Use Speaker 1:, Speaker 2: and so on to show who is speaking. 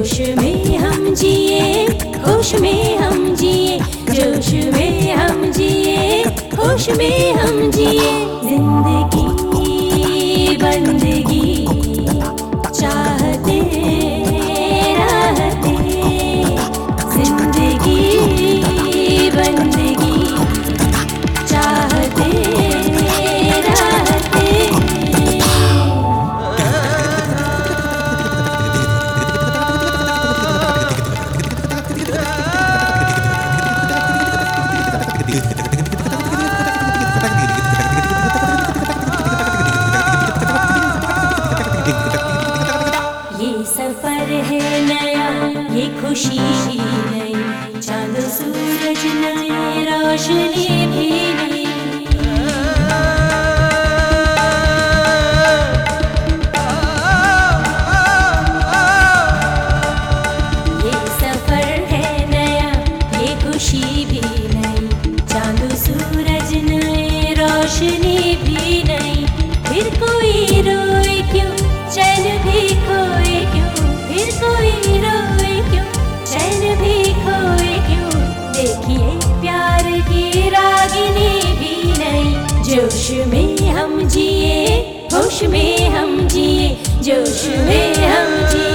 Speaker 1: जोश में हम जिए खुश में हम जिए, जोश में हम जिए खुश में हम जिए, ज़िंदगी प्यार है नया ये खुशी नई। चाँद सूरज नए रोशनी भी जोश में हम जिए होश में हम जिए जोश में हम जिए।